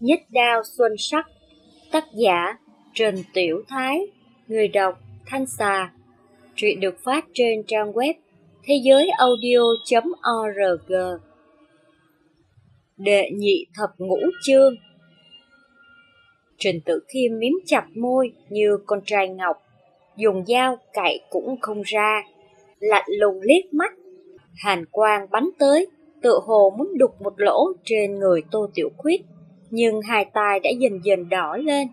Nhất đao xuân sắc, Tác giả Trần Tiểu Thái, Người đọc Thanh Xà. Truyện được phát trên trang web thế giới audio.org Đệ nhị thập ngũ chương. Trình Tử Khiêm miếm chặt môi như con trai ngọc, Dùng dao cạy cũng không ra, Lạnh lùng liếc mắt. Hàn quang bắn tới Tự hồ muốn đục một lỗ trên người Tô Tiểu Khuyết nhưng hai tai đã dần dần đỏ lên.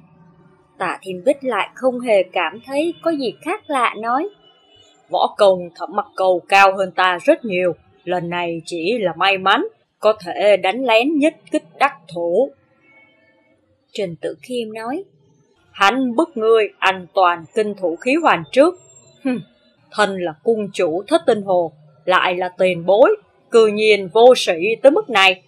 Tạ Thiên Bích lại không hề cảm thấy có gì khác lạ nói. Võ công thẩm mặt cầu cao hơn ta rất nhiều, lần này chỉ là may mắn, có thể đánh lén nhất kích đắc thủ. Trình Tử Khiêm nói, Hắn bức ngươi an toàn kinh thủ khí hoàn trước. Hừm, thân là cung chủ thất tinh hồ, lại là tiền bối, cư nhiên vô sĩ tới mức này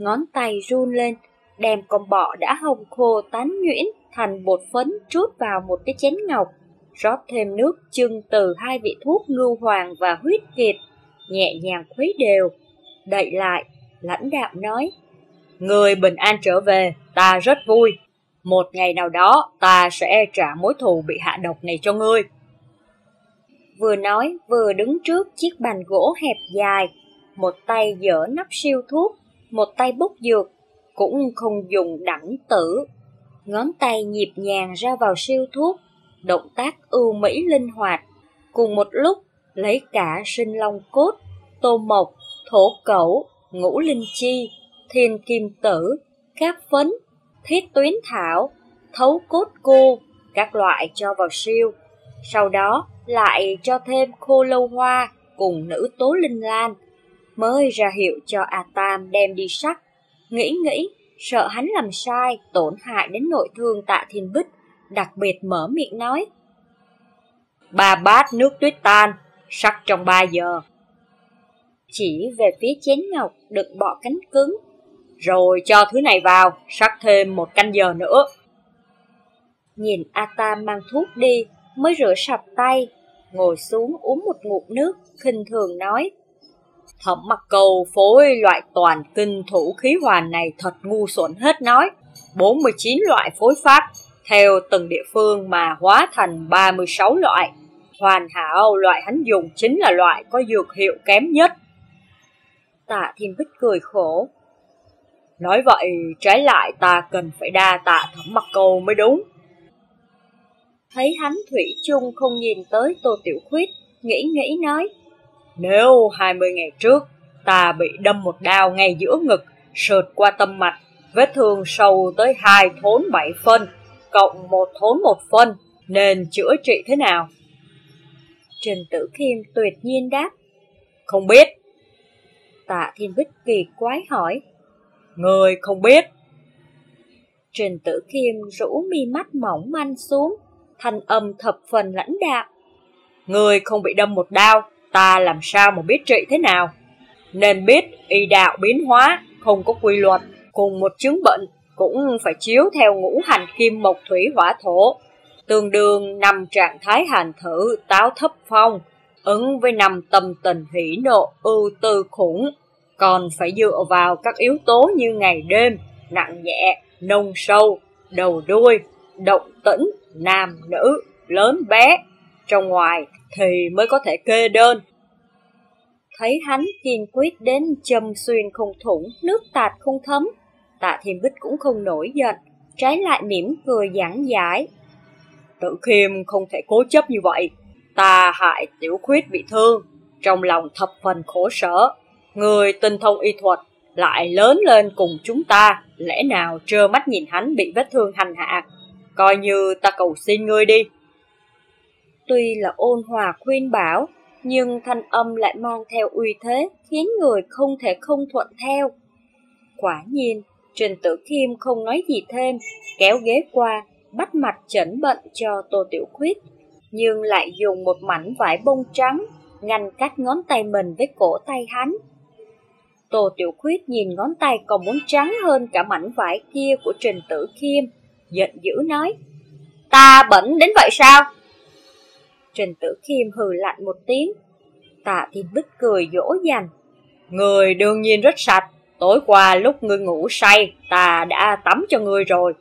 ngón tay run lên, đem con bọ đã hồng khô tán nhuyễn thành bột phấn trút vào một cái chén ngọc, rót thêm nước chưng từ hai vị thuốc ngưu hoàng và huyết kiệt, nhẹ nhàng khuấy đều, đậy lại, lãnh đạo nói. Người bình an trở về, ta rất vui. Một ngày nào đó, ta sẽ trả mối thù bị hạ độc này cho ngươi. Vừa nói, vừa đứng trước chiếc bàn gỗ hẹp dài, một tay dở nắp siêu thuốc, một tay bốc dược, cũng không dùng đẳng tử. Ngón tay nhịp nhàng ra vào siêu thuốc, động tác ưu mỹ linh hoạt. Cùng một lúc, lấy cả sinh long cốt, tô mộc, thổ cẩu, ngũ linh chi, thiên kim tử, cáp phấn, thiết tuyến thảo, thấu cốt cô, các loại cho vào siêu. Sau đó lại cho thêm khô lâu hoa cùng nữ tố linh lan, mới ra hiệu cho A Tam đem đi sắc. Nghĩ nghĩ, sợ hắn làm sai, tổn hại đến nội thương tạ thiên bích, đặc biệt mở miệng nói. Ba bát nước tuyết tan, sắc trong ba giờ. Chỉ về phía chén ngọc đựng bỏ cánh cứng. Rồi cho thứ này vào, sắc thêm một canh giờ nữa. Nhìn A Tam mang thuốc đi, mới rửa sạch tay, ngồi xuống uống một ngụm nước, khinh thường nói. Thẩm mặc cầu phối loại toàn kinh thủ khí hoàn này thật ngu xuẩn hết nói. 49 loại phối pháp, theo từng địa phương mà hóa thành 36 loại. Hoàn hảo loại hắn dùng chính là loại có dược hiệu kém nhất. Tạ Thiên Bích cười khổ. Nói vậy, trái lại ta cần phải đa tạ thẩm mặc cầu mới đúng. Thấy hắn Thủy chung không nhìn tới Tô Tiểu Khuyết, nghĩ nghĩ nói. Nếu 20 ngày trước ta bị đâm một đao ngay giữa ngực, sượt qua tâm mạch, vết thương sâu tới hai thốn bảy phân, cộng một thốn một phân, nên chữa trị thế nào? Trần Tử Khiêm tuyệt nhiên đáp. Không biết. Tạ Thiên Bích kỳ quái hỏi. Người không biết. Trần Tử Khiêm rũ mi mắt mỏng manh xuống, thanh âm thập phần lãnh đạo. Người không bị đâm một đao, ta làm sao mà biết trị thế nào? Nên biết y đạo biến hóa, không có quy luật, cùng một chứng bệnh cũng phải chiếu theo ngũ hành kim mộc thủy hỏa thổ, tương đương năm trạng thái hành thử táo thấp phong, ứng với năm tâm tình hỷ nộ ưu tư khủng, còn phải dựa vào các yếu tố như ngày đêm, nặng nhẹ, nông sâu, đầu đuôi, động tĩnh, nam nữ, lớn bé, trong ngoài thì mới có thể kê đơn. Thấy hắn kiên quyết đến châm xuyên không thủng, nước tạt không thấm, tạ thiên bích cũng không nổi giận, trái lại mỉm cười giảng giải. Tự khiêm không thể cố chấp như vậy, ta hại tiểu khuyết bị thương, trong lòng thập phần khổ sở. Người tinh thông y thuật lại lớn lên cùng chúng ta, lẽ nào trơ mắt nhìn hắn bị vết thương hành hạ, coi như ta cầu xin ngươi đi. Tuy là ôn hòa khuyên bảo, nhưng thanh âm lại mang theo uy thế khiến người không thể không thuận theo. Quả nhiên, Trình Tử Khiêm không nói gì thêm, kéo ghế qua, bắt mặt chẩn bệnh cho Tô Tiểu Khuyết, nhưng lại dùng một mảnh vải bông trắng ngăn cách ngón tay mình với cổ tay hắn. Tô Tiểu Khuyết nhìn ngón tay còn muốn trắng hơn cả mảnh vải kia của Trình Tử Khiêm, giận dữ nói, Ta bẩn đến vậy sao? Trình Tử Khiêm hừ lạnh một tiếng. Tạ Thiên Bích cười dỗ dành. Người đương nhiên rất sạch, Tối qua lúc ngươi ngủ say, ta đã tắm cho ngươi rồi.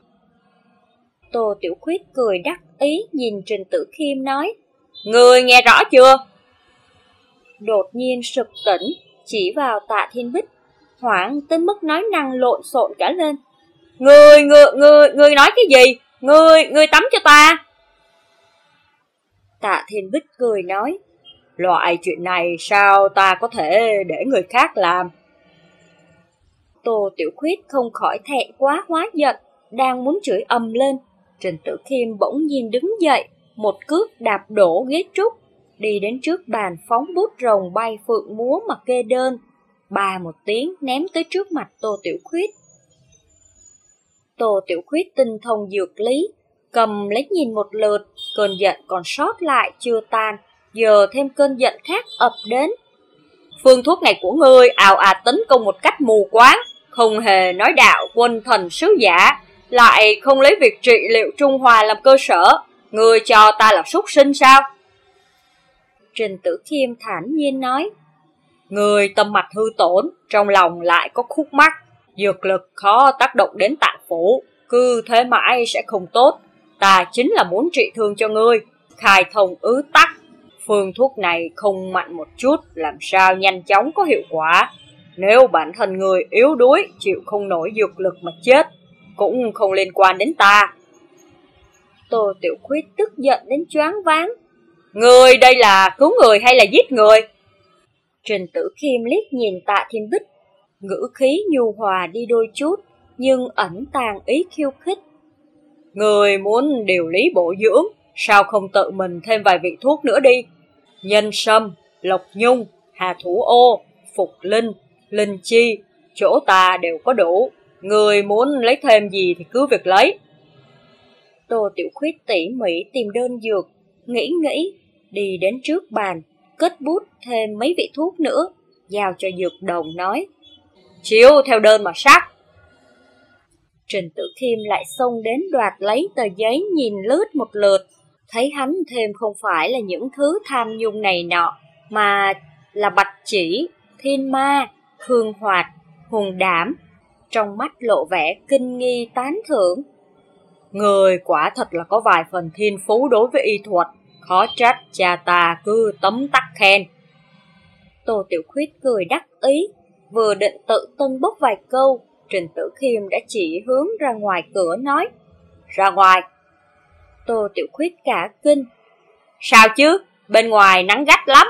Tô Tiểu Khuyết cười đắc ý nhìn Trình Tử Khiêm nói. Ngươi nghe rõ chưa? Đột nhiên sực tỉnh, chỉ vào tạ thiên bích, hoảng tới mức nói năng lộn xộn cả lên. Ngươi, ngươi, ngươi, ngươi nói cái gì? Ngươi, ngươi tắm cho ta. Tạ thiên bích cười nói. Loại chuyện này sao ta có thể để người khác làm? Tô Tiểu Khuyết không khỏi thẹn quá hóa giận, đang muốn chửi ầm lên. Trình Tử Khiêm bỗng nhiên đứng dậy, một cước đạp đổ ghế trúc, đi đến trước bàn phóng bút rồng bay phượng múa mà kê đơn, ba một tiếng ném tới trước mặt Tô Tiểu Khuyết. Tô Tiểu Khuyết tinh thông dược lý, cầm lấy nhìn một lượt, cơn giận còn sót lại chưa tan, giờ thêm cơn giận khác ập đến. Phương thuốc này của ngươi ào ạt tấn công một cách mù quáng, không hề nói đạo quân thần sứ giả, lại không lấy việc trị liệu Trung Hoa làm cơ sở, ngươi cho ta là súc sinh sao? Trình Tử Khiêm thản nhiên nói, Người tâm mạch hư tổn, trong lòng lại có khúc mắc, dược lực khó tác động đến tạng phủ, cứ thế mãi sẽ không tốt. Ta chính là muốn trị thương cho ngươi, khai thông ứ tắc. Phương thuốc này không mạnh một chút, làm sao nhanh chóng có hiệu quả. Nếu bản thân người yếu đuối, chịu không nổi dược lực mà chết, cũng không liên quan đến ta. Tô Tiểu Khuyết tức giận đến choáng váng. Người đây là cứu người hay là giết người? Trình Tử Khiêm liếc nhìn tạ thiên bích, ngữ khí nhu hòa đi đôi chút, nhưng ẩn tàng ý khiêu khích. Người muốn điều lý bổ dưỡng, sao không tự mình thêm vài vị thuốc nữa đi? Nhân sâm, lộc nhung, hà thủ ô, phục linh, linh chi, chỗ ta đều có đủ. Người muốn lấy thêm gì thì cứ việc lấy. Tô Tiểu Khuyết tỉ mỉ tìm đơn dược, nghĩ nghĩ, đi đến trước bàn, kết bút thêm mấy vị thuốc nữa, giao cho dược đồng nói. Chiếu theo đơn mà sắc. Trình Tử Khiêm lại xông đến đoạt lấy tờ giấy nhìn lướt một lượt, thấy hắn thêm không phải là những thứ tham nhung này nọ, mà là bạch chỉ, thiên ma, hương hoạt, hùng đảm. Trong mắt lộ vẻ kinh nghi tán thưởng. Người quả thật là có vài phần thiên phú đối với y thuật, khó trách cha ta cứ tấm tắc khen. Tô Tiểu Khuyết cười đắc ý, vừa định tự tân bốc vài câu, Trình Tử Khiêm đã chỉ hướng ra ngoài cửa nói. Ra ngoài. Tô Tiểu Khuyết cả kinh. Sao chứ, bên ngoài nắng gắt lắm.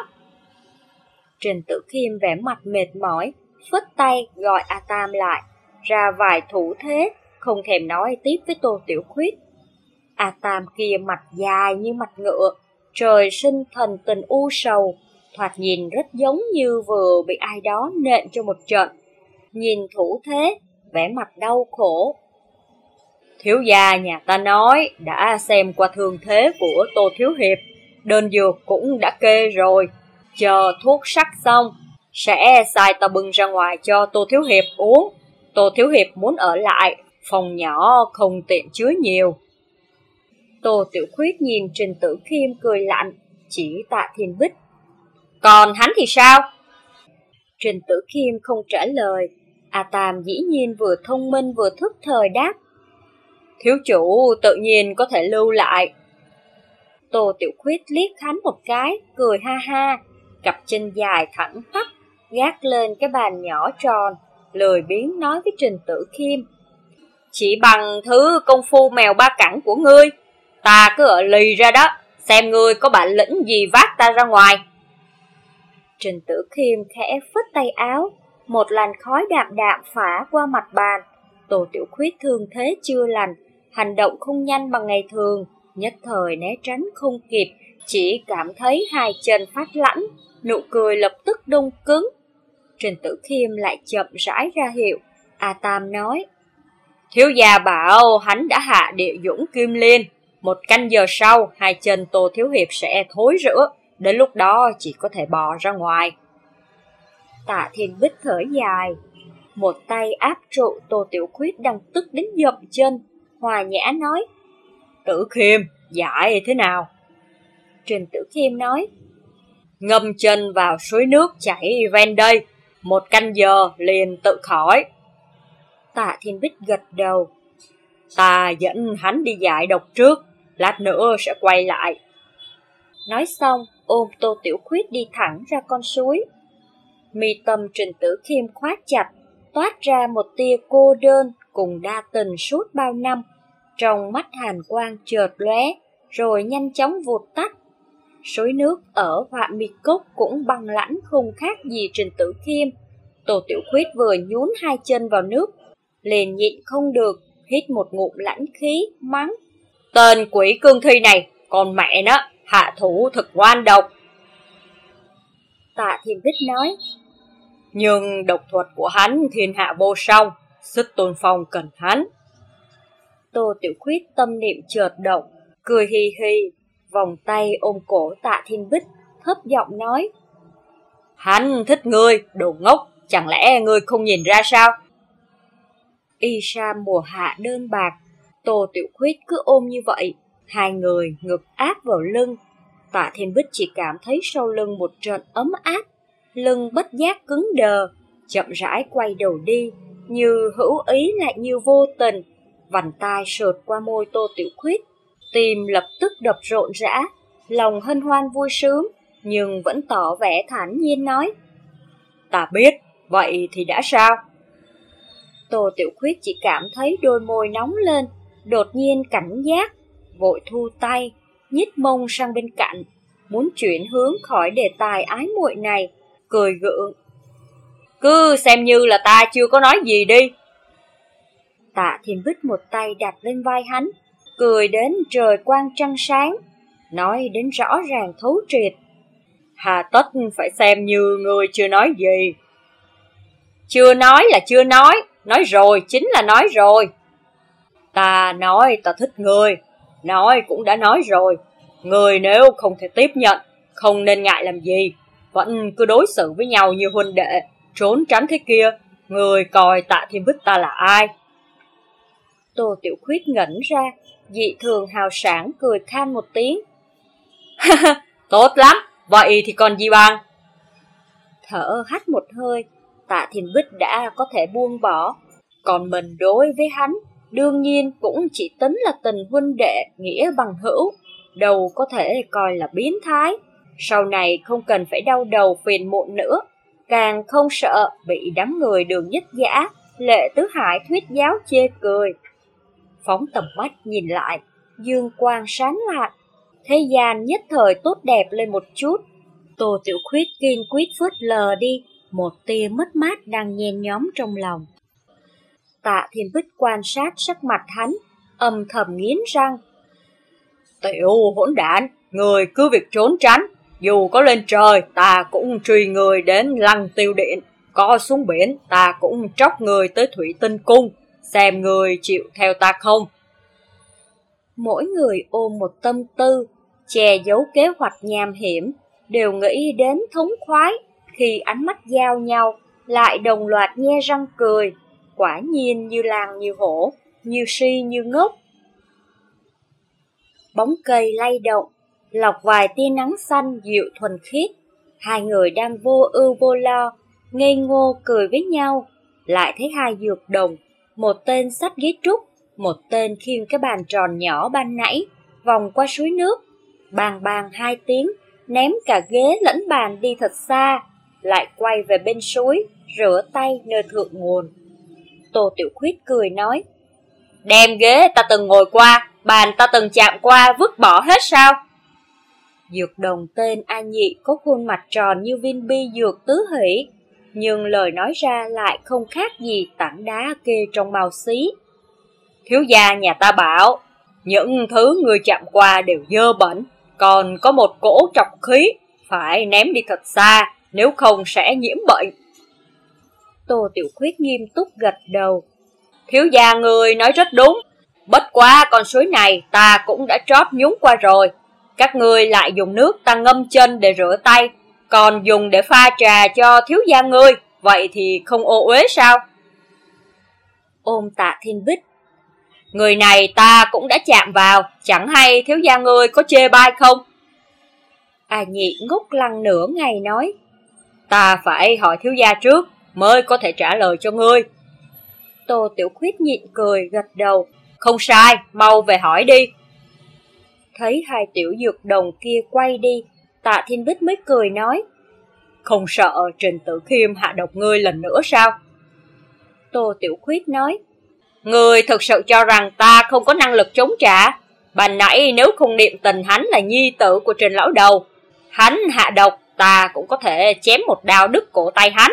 Trình Tử Khiêm vẻ mặt mệt mỏi, phất tay gọi A Tam lại, ra vài thủ thế, không thèm nói tiếp với Tô Tiểu Khuyết. A Tam kia mặt dài như mặt ngựa, trời sinh thần tình u sầu, thoạt nhìn rất giống như vừa bị ai đó nện cho một trận. Nhìn thủ thế, vẻ mặt đau khổ. Thiếu gia nhà ta nói đã xem qua thương thế của Tô Thiếu Hiệp, đơn dược cũng đã kê rồi, chờ thuốc sắc xong, sẽ sai ta bưng ra ngoài cho Tô Thiếu Hiệp uống. Tô Thiếu Hiệp muốn ở lại, phòng nhỏ không tiện chứa nhiều. Tô Tiểu Khuyết nhìn Trình Tử Khiêm cười lạnh, chỉ tạ thiên bích. Còn hắn thì sao? Trình Tử Khiêm không trả lời, A Tam dĩ nhiên vừa thông minh vừa thức thời đáp. Thiếu chủ tự nhiên có thể lưu lại. Tô Tiểu Khuyết liếc hắn một cái, cười ha ha, cặp chân dài thẳng tắp, gác lên cái bàn nhỏ tròn, lười biếng nói với Trình Tử Khiêm. Chỉ bằng thứ công phu mèo ba cẳng của ngươi, ta cứ ở lì ra đó, xem ngươi có bản lĩnh gì vác ta ra ngoài. Trình Tử Khiêm khẽ phất tay áo, một làn khói đạm đạm phả qua mặt bàn. Tổ tiểu khuyết thương thế chưa lành, hành động không nhanh bằng ngày thường, nhất thời né tránh không kịp, chỉ cảm thấy hai chân phát lãnh, nụ cười lập tức đông cứng. Trình Tử Khiêm lại chậm rãi ra hiệu, A Tam nói, Thiếu gia bảo hắn đã hạ địa dũng kim liên, một canh giờ sau hai chân Tô Thiếu Hiệp sẽ thối rữa, đến lúc đó chỉ có thể bò ra ngoài. Tạ Thiên Bích thở dài, một tay áp trụ Tô Tiểu Khuyết đang tức đến dậm chân, hòa nhã nói. Tử Khiêm, giải thế nào? Trình Tử Khiêm nói. Ngâm chân vào suối nước chảy ven đây, một canh giờ liền tự khỏi. Tạ Thiên Bích gật đầu. Ta dẫn hắn đi giải độc trước, lát nữa sẽ quay lại. Nói xong, ôm Tô Tiểu Khuyết đi thẳng ra con suối. Mi tâm Trình Tử Khiêm khoát chặt, toát ra một tia cô đơn cùng đa tình suốt bao năm. Trong mắt hàn quang chợt lóe, rồi nhanh chóng vụt tắt. Suối nước ở họa mi cốc cũng băng lãnh không khác gì Trình Tử Khiêm. tổ Tiểu Khuyết vừa nhún hai chân vào nước, liền nhịn không được, hít một ngụm lãnh khí, mắng. Tên quỷ cương thi này, còn mẹ nó, hạ thủ thực ngoan độc. Tạ Thiên Bích nói, nhưng độc thuật của hắn thiên hạ vô song, sức tôn phong cần hắn. Tô Tiểu Khuyết tâm niệm chợt động, cười hi hi, vòng tay ôm cổ tạ thiên bích, thấp giọng nói. Hắn thích ngươi, đồ ngốc, chẳng lẽ ngươi không nhìn ra sao? Y sa mùa hạ đơn bạc, Tô Tiểu Khuyết cứ ôm như vậy, hai người ngực áp vào lưng. Tạ Thiên Bích chỉ cảm thấy sau lưng một trận ấm áp, lưng bất giác cứng đờ, chậm rãi quay đầu đi, như hữu ý lại như vô tình, vành tai sượt qua môi Tô Tiểu Khuyết, tim lập tức đập rộn rã, lòng hân hoan vui sướng, nhưng vẫn tỏ vẻ thản nhiên nói. Ta biết, vậy thì đã sao? Tô Tiểu Khuyết chỉ cảm thấy đôi môi nóng lên, đột nhiên cảnh giác, vội thu tay, nhích mông sang bên cạnh, muốn chuyển hướng khỏi đề tài ái muội này, cười gượng. Cứ xem như là ta chưa có nói gì đi. Tạ Thiên Bích một tay đặt lên vai hắn, cười đến trời quang trăng sáng, nói đến rõ ràng thấu triệt. Hà tất phải xem như người chưa nói gì. Chưa nói là chưa nói, nói rồi chính là nói rồi. Ta nói ta thích người, nói cũng đã nói rồi. Người nếu không thể tiếp nhận, không nên ngại làm gì, vẫn cứ đối xử với nhau như huynh đệ, trốn tránh thế kia. Người coi tạ thiên bích ta là ai? Tô Tiểu Khuyết ngẩn ra, dị thường hào sản cười khan một tiếng. Tốt lắm, vậy thì còn gì bằng? Thở hắt một hơi, tạ thiên bích đã có thể buông bỏ. Còn mình đối với hắn, đương nhiên cũng chỉ tính là tình huynh đệ nghĩa bằng hữu, đâu có thể coi là biến thái. Sau này không cần phải đau đầu phiền muộn nữa, càng không sợ bị đám người đường nhất giả, lệ tứ hải thuyết giáo chê cười phóng tầm mắt nhìn lại, dương quang sáng lạ. Thế gian nhất thời tốt đẹp lên một chút. Tô Tiểu Khuyết kiên quyết phớt lờ đi, một tia mất mát đang nhen nhóm trong lòng. Tạ Thiên Bích quan sát sắc mặt hắn, âm thầm nghiến răng. Tiểu hỗn đản, người cứ việc trốn tránh, dù có lên trời ta cũng truy người đến lăng tiêu điện, có xuống biển ta cũng tróc người tới thủy tinh cung, xem người chịu theo ta không. Mỗi người ôm một tâm tư, che giấu kế hoạch nham hiểm, đều nghĩ đến thống khoái, khi ánh mắt giao nhau, lại đồng loạt nhe răng cười, quả nhiên như làng như hổ, như si như ngốc. Bóng cây lay động, lọc vài tia nắng xanh dịu thuần khiết, hai người đang vô ưu vô lo, ngây ngô cười với nhau, lại thấy hai dược đồng một tên sách ghế trúc, một tên khiêng cái bàn tròn nhỏ ban nãy, vòng qua suối nước, bàn bàn hai tiếng, ném cả ghế lẫn bàn đi thật xa, lại quay về bên suối, rửa tay nơi thượng nguồn. Tô Tiểu Khuyết cười nói, Đem ghế ta từng ngồi qua, bàn ta từng chạm qua, vứt bỏ hết sao? Dược đồng tên A Nhị có khuôn mặt tròn như viên bi dược tứ hỷ, nhưng lời nói ra lại không khác gì tảng đá kê trong màu xí. Thiếu gia nhà ta bảo, những thứ người chạm qua đều dơ bẩn, còn có một cỗ trọc khí, phải ném đi thật xa, nếu không sẽ nhiễm bệnh. Tô Tiểu Khuyết nghiêm túc gật đầu. Thiếu gia người nói rất đúng, bất quá con suối này ta cũng đã trót nhúng qua rồi. Các người lại dùng nước ta ngâm chân để rửa tay, còn dùng để pha trà cho thiếu gia ngươi, vậy thì không ô uế sao? Ôm tạ thiên bích. Người này ta cũng đã chạm vào, chẳng hay thiếu gia ngươi có chê bai không? À nhị ngốc lăng nửa ngày nói. Ta phải hỏi thiếu gia trước, mới có thể trả lời cho ngươi. Tô Tiểu Khuyết nhịn cười, gật đầu. Không sai, mau về hỏi đi. Thấy hai tiểu dược đồng kia quay đi, tạ thiên bích mới cười nói. Không sợ Trình Tử Khiêm hạ độc ngươi lần nữa sao? Tô Tiểu Khuyết nói. Ngươi thực sự cho rằng ta không có năng lực chống trả. Bà nãy nếu không niệm tình hắn là nhi tử của Trình Lão Đầu, hắn hạ độc ta cũng có thể chém một đao đứt cổ tay hắn.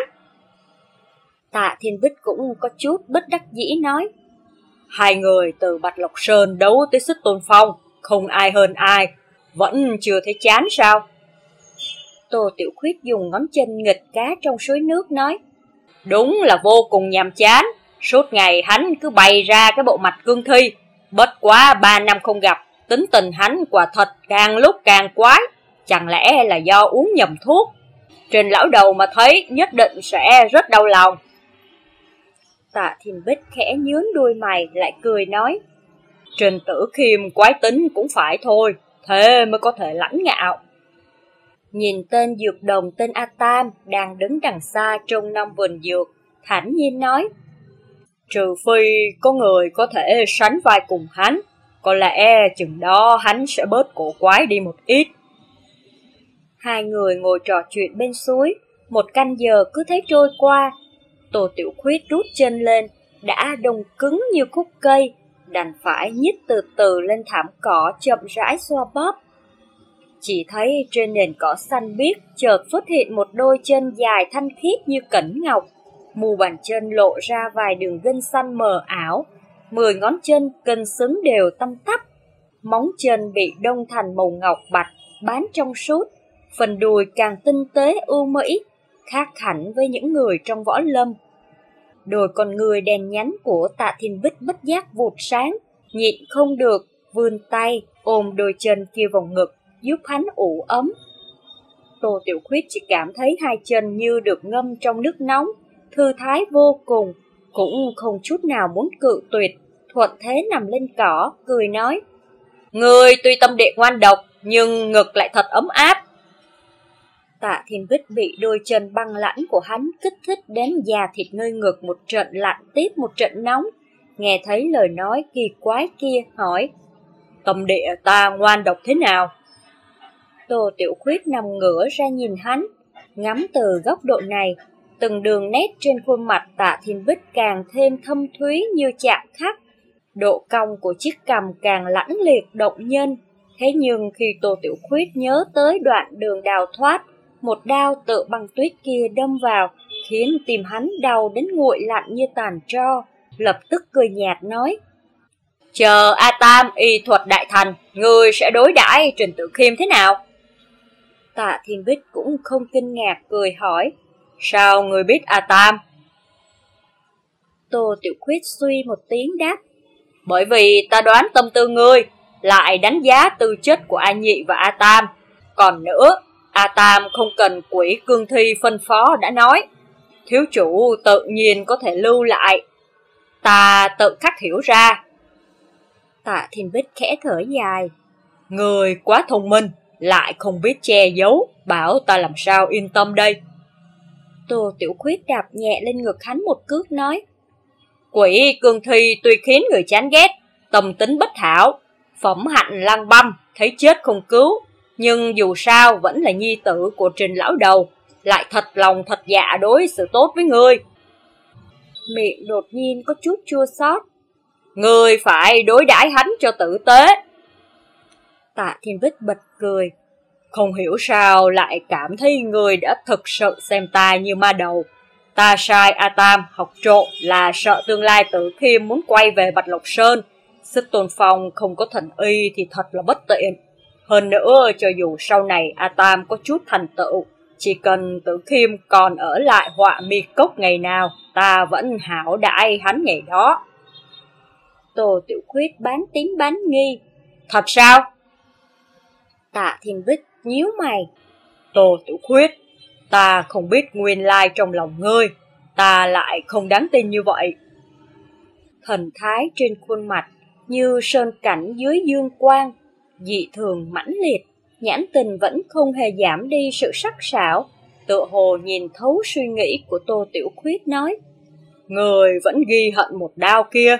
Tạ Thiên Bích cũng có chút bất đắc dĩ nói. Hai người từ Bạch Lộc Sơn đấu tới sức tôn phong, không ai hơn ai, vẫn chưa thấy chán sao? Tô Tiểu Khuyết dùng ngón chân nghịch cá trong suối nước nói. Đúng là vô cùng nhàm chán, suốt ngày hắn cứ bày ra cái bộ mặt cương thi, bất quá ba năm không gặp, tính tình hắn quả thật càng lúc càng quái, chẳng lẽ là do uống nhầm thuốc? Trình lão đầu mà thấy nhất định sẽ rất đau lòng. Tạ Thiên Bích khẽ nhướng đuôi mày lại cười nói. Trình tử khiêm quái tính cũng phải thôi, thế mới có thể lãnh ngạo. Nhìn tên dược đồng tên A Tam đang đứng đằng xa trong năm vườn dược, thản nhiên nói. Trừ phi có người có thể sánh vai cùng hắn, có lẽ chừng đó hắn sẽ bớt cổ quái đi một ít. Hai người ngồi trò chuyện bên suối, một canh giờ cứ thế trôi qua. Tô Tiểu Khuyết rút chân lên, đã đông cứng như khúc cây, đành phải nhích từ từ lên thảm cỏ chậm rãi xoa bóp. Chỉ thấy trên nền cỏ xanh biếc chợt xuất hiện một đôi chân dài thanh khiết như cẩn ngọc, mù bàn chân lộ ra vài đường gân xanh mờ ảo, mười ngón chân cân xứng đều tăm tắp, móng chân bị đông thành màu ngọc bạch, bán trong suốt, phần đùi càng tinh tế ưu mỹ, khác hẳn với những người trong võ lâm. Đôi con người đèn nhánh của tạ thiên bích bất giác vụt sáng, nhịn không được, vươn tay, ôm đôi chân kia vào ngực, giúp hắn ủ ấm. Tô Tiểu Khuyết chỉ cảm thấy hai chân như được ngâm trong nước nóng, thư thái vô cùng, cũng không chút nào muốn cự tuyệt, thuận thế nằm lên cỏ, cười nói. Người tuy tâm địa ngoan độc, nhưng ngực lại thật ấm áp. Tạ Thiên Bích bị đôi chân băng lãnh của hắn kích thích đến già thịt nơi ngực một trận lạnh tiếp một trận nóng. Nghe thấy lời nói kỳ quái kia hỏi, tâm địa ta ngoan độc thế nào? Tô Tiểu Khuyết nằm ngửa ra nhìn hắn, ngắm từ góc độ này, từng đường nét trên khuôn mặt tạ thiên bích càng thêm thâm thúy như chạm khắc. Độ cong của chiếc cằm càng lãnh liệt động nhân. Thế nhưng khi Tô Tiểu Khuyết nhớ tới đoạn đường đào thoát, một đao tự băng tuyết kia đâm vào, khiến tìm hắn đau đến nguội lạnh như tàn tro, lập tức cười nhạt nói. Chờ A Tam y thuật đại thành, người sẽ đối đãi Trình Tự Khiêm thế nào? Tạ Thiên Bích cũng không kinh ngạc cười hỏi. Sao người biết A Tam? Tô Tiểu Khuyết suy một tiếng đáp. Bởi vì ta đoán tâm tư ngươi, lại đánh giá tư chất của A Nhị và A Tam. Còn nữa, A Tam không cần quỷ cương thi phân phó đã nói. Thiếu chủ tự nhiên có thể lưu lại. Ta tự khắc hiểu ra. Tạ Thiên Bích khẽ thở dài. Người quá thông minh, lại không biết che giấu, bảo ta làm sao yên tâm đây. Tô Tiểu Khuyết đạp nhẹ lên ngực hắn một cước nói. Quỷ cương thi tuy khiến người chán ghét, tâm tính bất hảo, phẩm hạnh lăng băm, thấy chết không cứu, nhưng dù sao vẫn là nhi tử của trình lão đầu, lại thật lòng thật dạ đối xử tốt với ngươi. Miệng đột nhiên có chút chua xót. Ngươi phải đối đãi hắn cho tử tế. Tạ Thiên Bích bật cười. Không hiểu sao lại cảm thấy người đã thực sự xem ta như ma đầu. Ta sai A Tam học trộn là sợ tương lai tử khiêm muốn quay về Bạch Lộc Sơn. Sức tôn phong không có thần y thì thật là bất tiện. Hơn nữa, cho dù sau này A Tam có chút thành tựu, chỉ cần tử khiêm còn ở lại họa mi cốc ngày nào, ta vẫn hảo đại hắn ngày đó. Tô Tiểu Khuyết bán tín bán nghi. Thật sao? Tạ Thiên Bích nhíu mày. Tô Tiểu Khuyết, ta không biết nguyên lai trong lòng ngươi, ta lại không đáng tin như vậy. Thần thái trên khuôn mặt như sơn cảnh dưới dương quang, dị thường mãnh liệt, nhãn tình vẫn không hề giảm đi sự sắc sảo. tựa hồ nhìn thấu suy nghĩ của Tô Tiểu Khuyết nói. Người vẫn ghi hận một đao kia,